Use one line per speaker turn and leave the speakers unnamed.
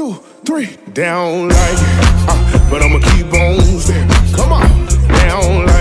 two, three. Down like, uh, but I'ma keep on stepping. Come on, down like.